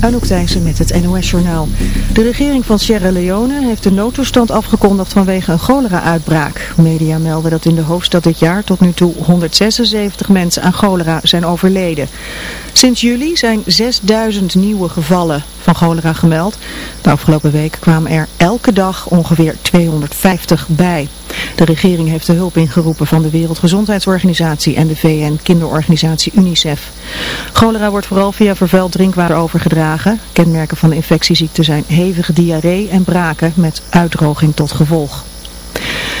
Anouk Thijssen met het NOS-journaal. De regering van Sierra Leone heeft de noodtoestand afgekondigd vanwege een cholera-uitbraak. Media melden dat in de hoofdstad dit jaar tot nu toe 176 mensen aan cholera zijn overleden. Sinds juli zijn 6000 nieuwe gevallen van cholera gemeld. De afgelopen week kwamen er elke dag ongeveer 250 bij. De regering heeft de hulp ingeroepen van de Wereldgezondheidsorganisatie en de VN-kinderorganisatie UNICEF. Cholera wordt vooral via vervuild drinkwater overgedragen. Kenmerken van de infectieziekte zijn hevige diarree en braken met uitdroging tot gevolg.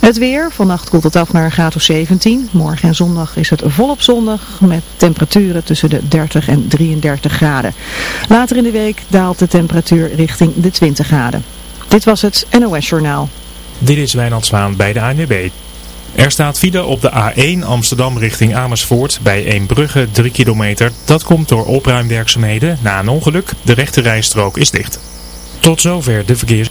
Het weer, vannacht koelt het af naar een graad of 17. Morgen en zondag is het volop zondag met temperaturen tussen de 30 en 33 graden. Later in de week daalt de temperatuur richting de 20 graden. Dit was het NOS Journaal. Dit is Wijnand Zwaan bij de ANWB. Er staat file op de A1 Amsterdam richting Amersfoort bij Eembrugge 3 kilometer. Dat komt door opruimwerkzaamheden na een ongeluk. De rechte rijstrook is dicht. Tot zover de verkeers.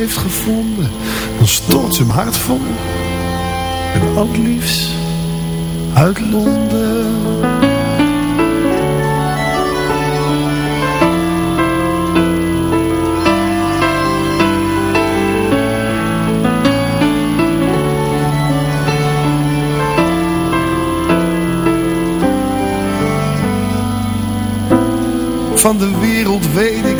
Heeft gevonden, dan stort ze hem hart vol. En het liefst uit Londen. Van de wereld weet ik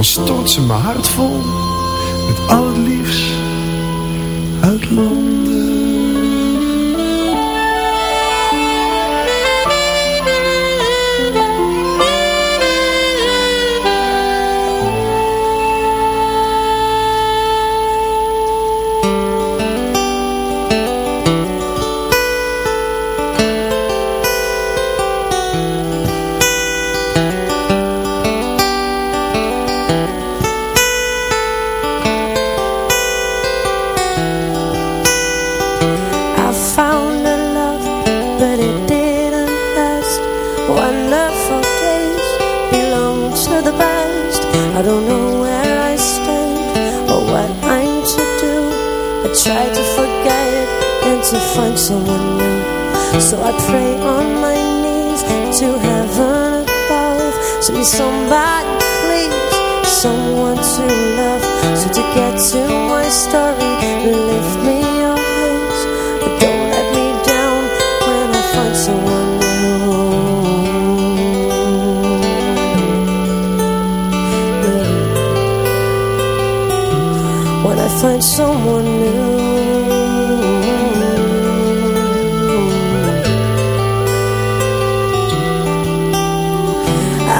dan stort ze mijn hart vol met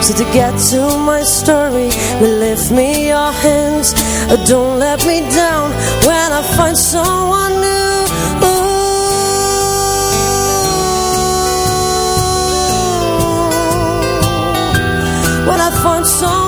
so to get to my story, lift me your hands uh, Don't let me down when I find someone new Ooh. When I find someone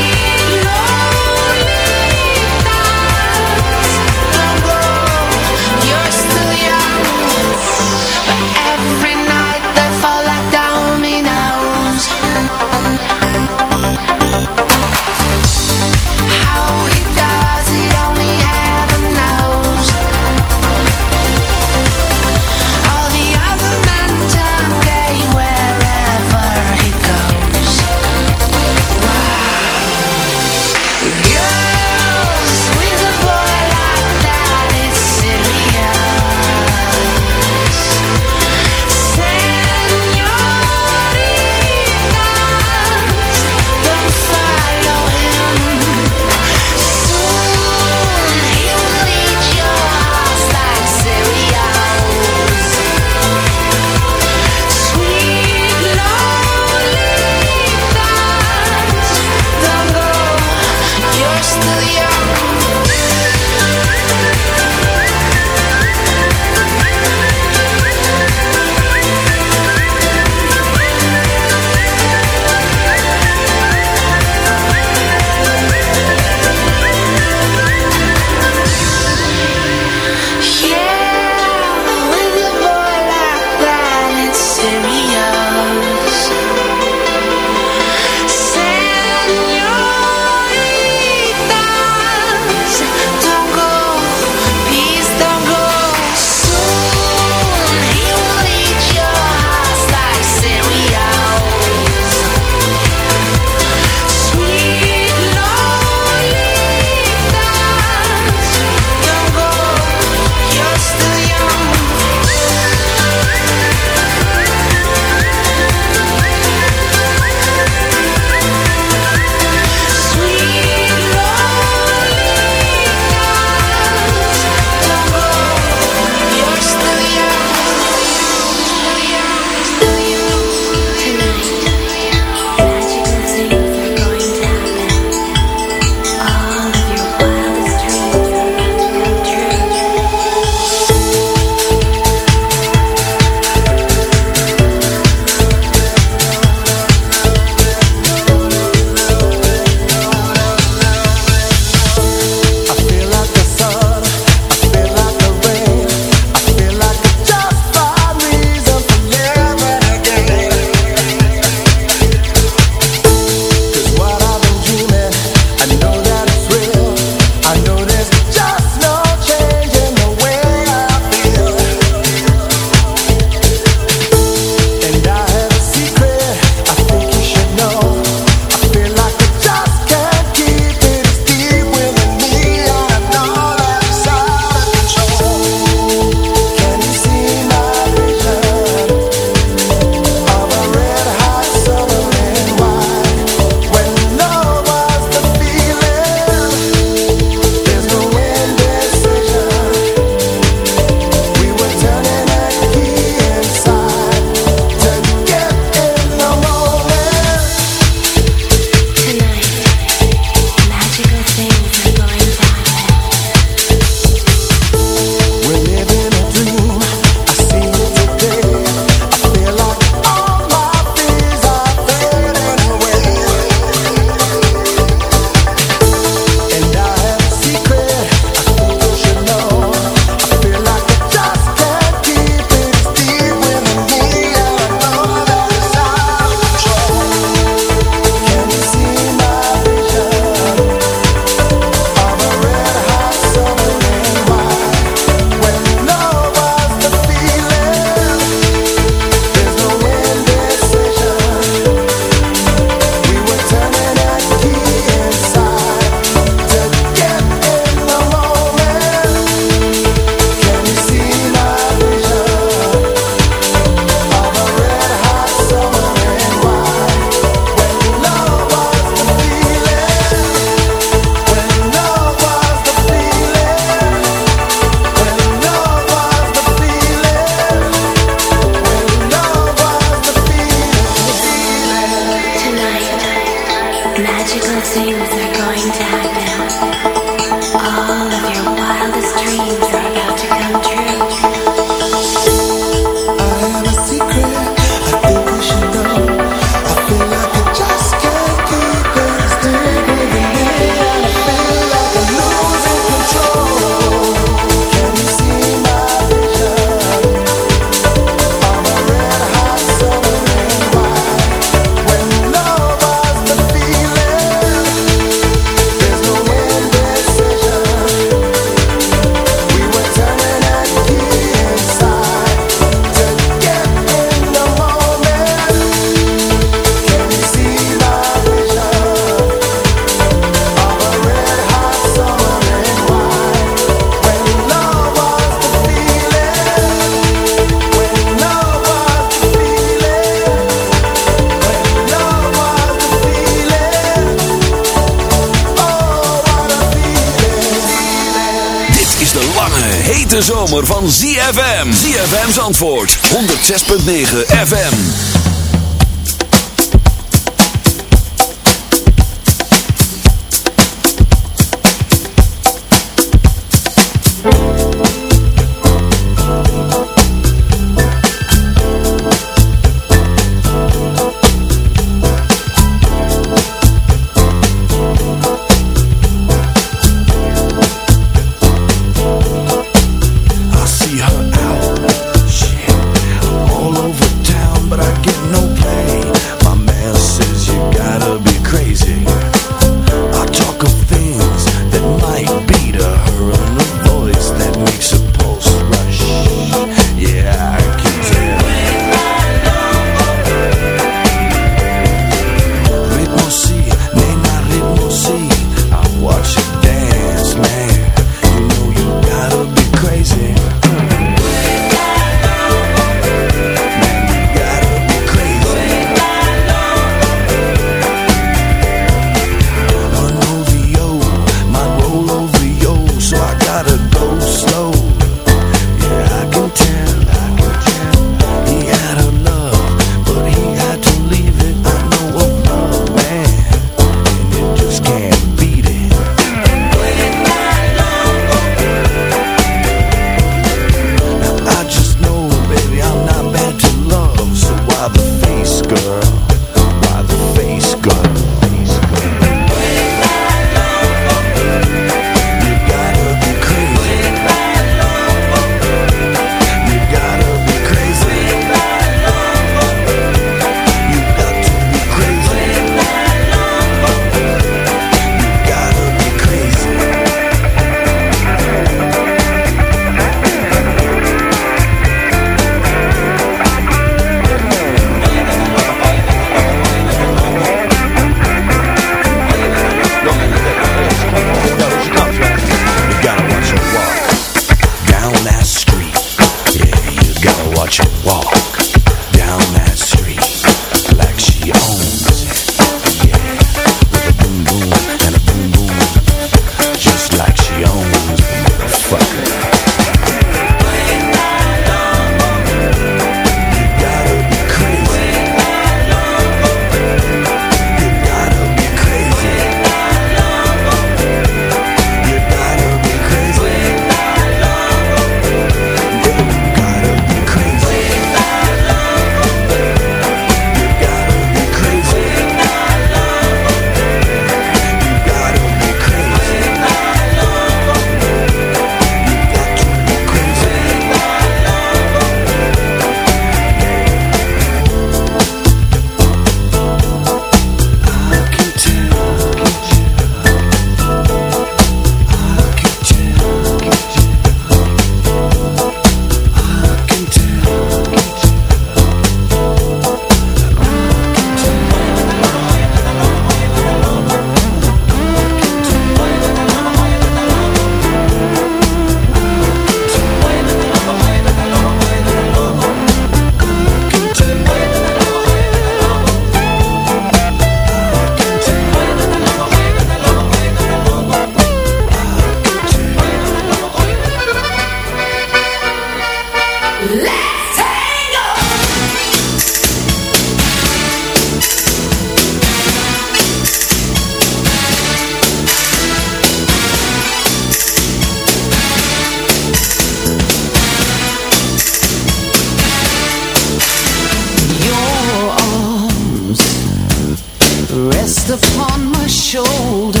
on my shoulder.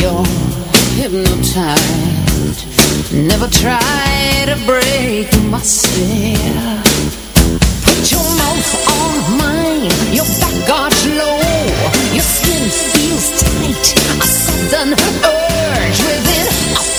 You're hypnotized. Never try to break my spell Put your mouth on mine. Your back got low. Your skin feels tight. A sudden urge within.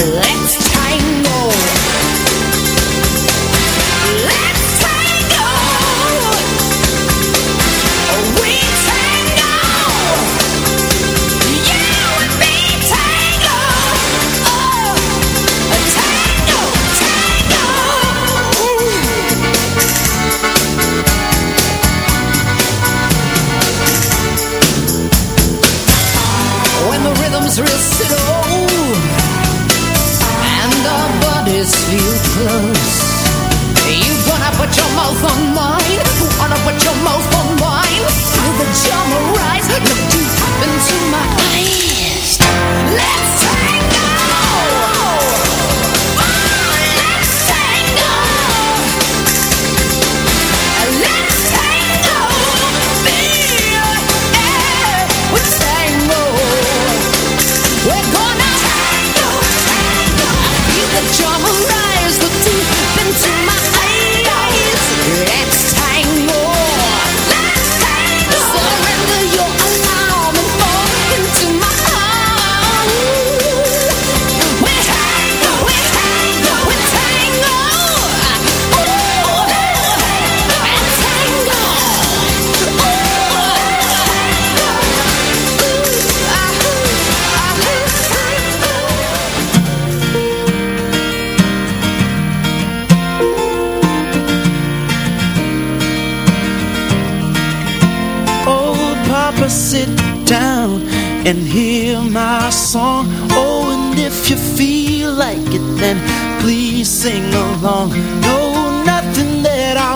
I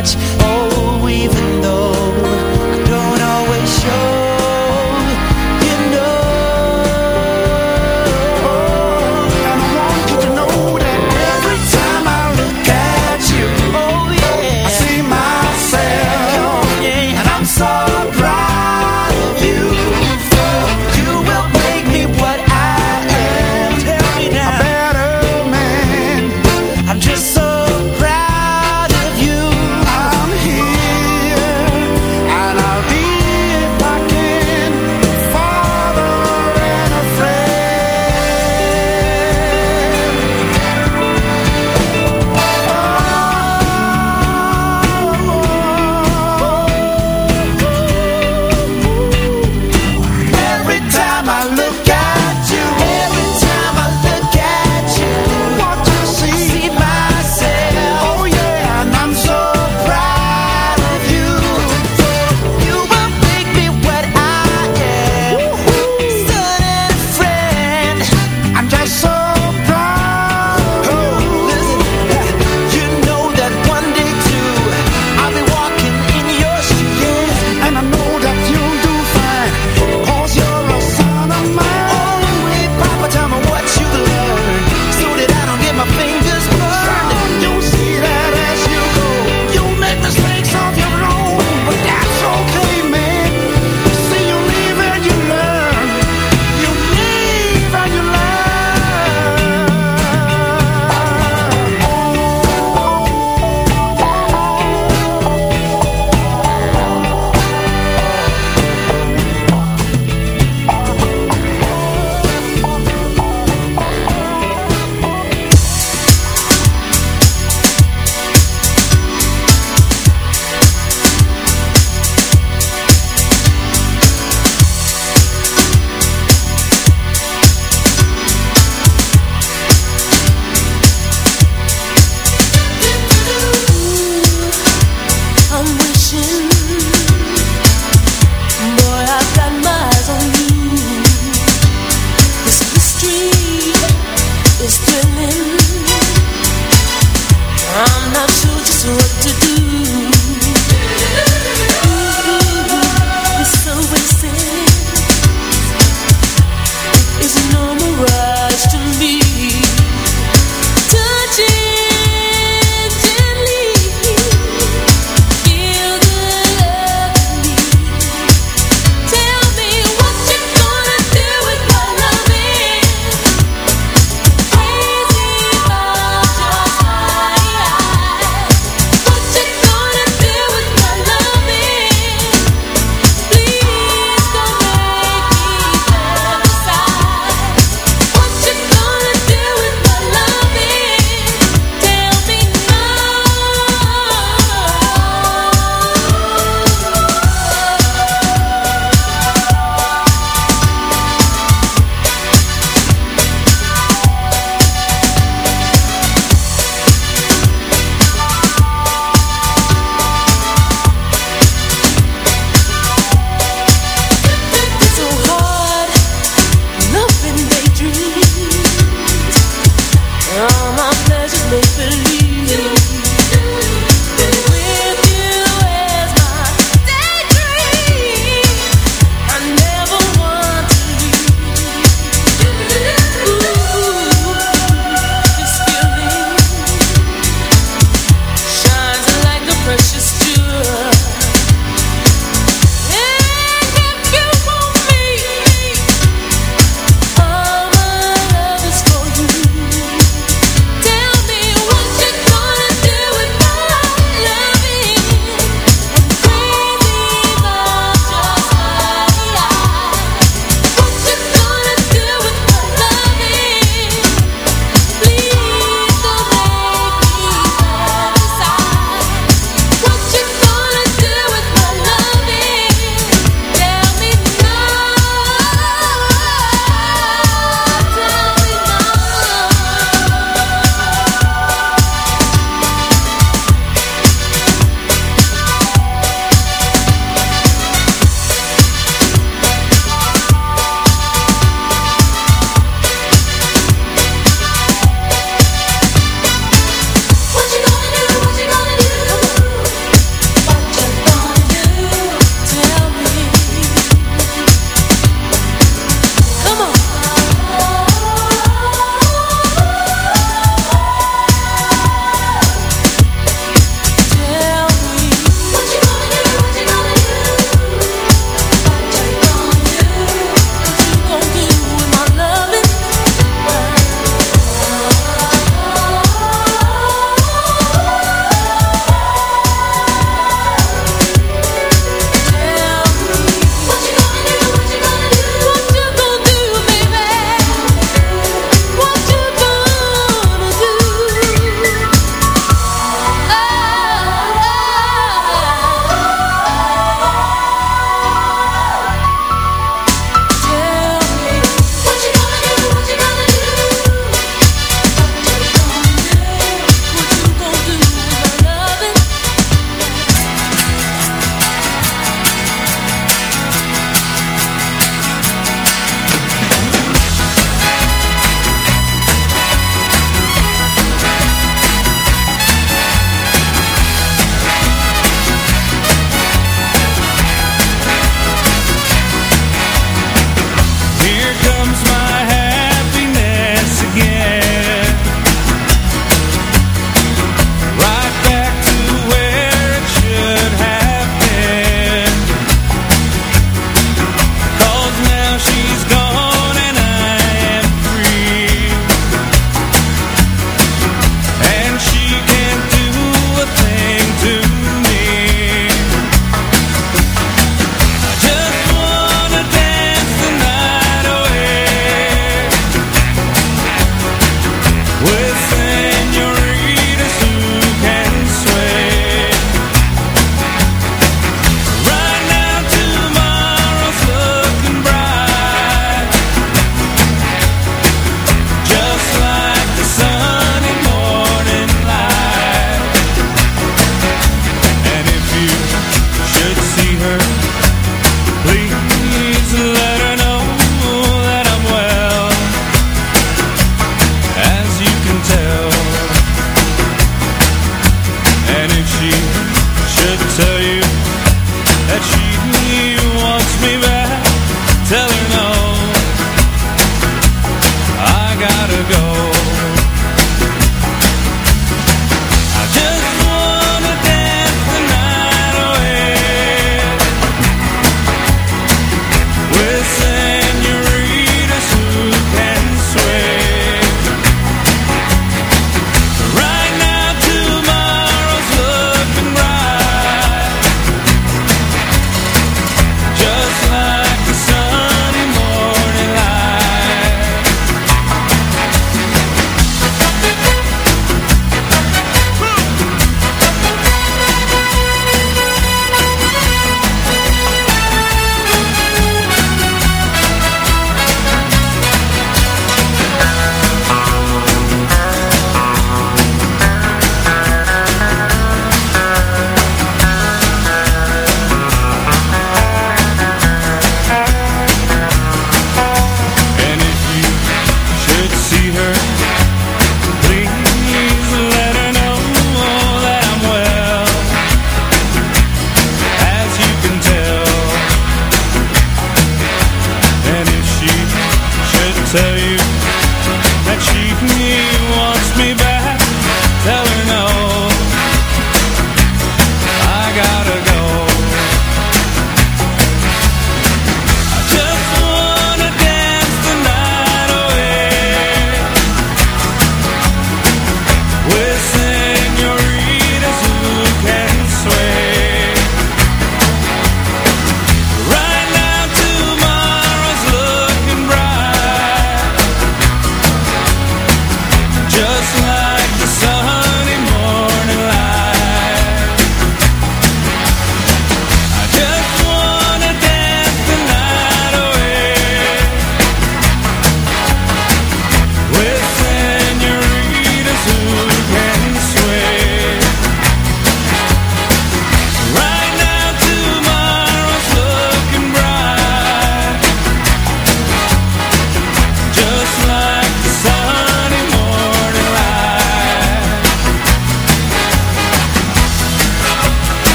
much. Oh,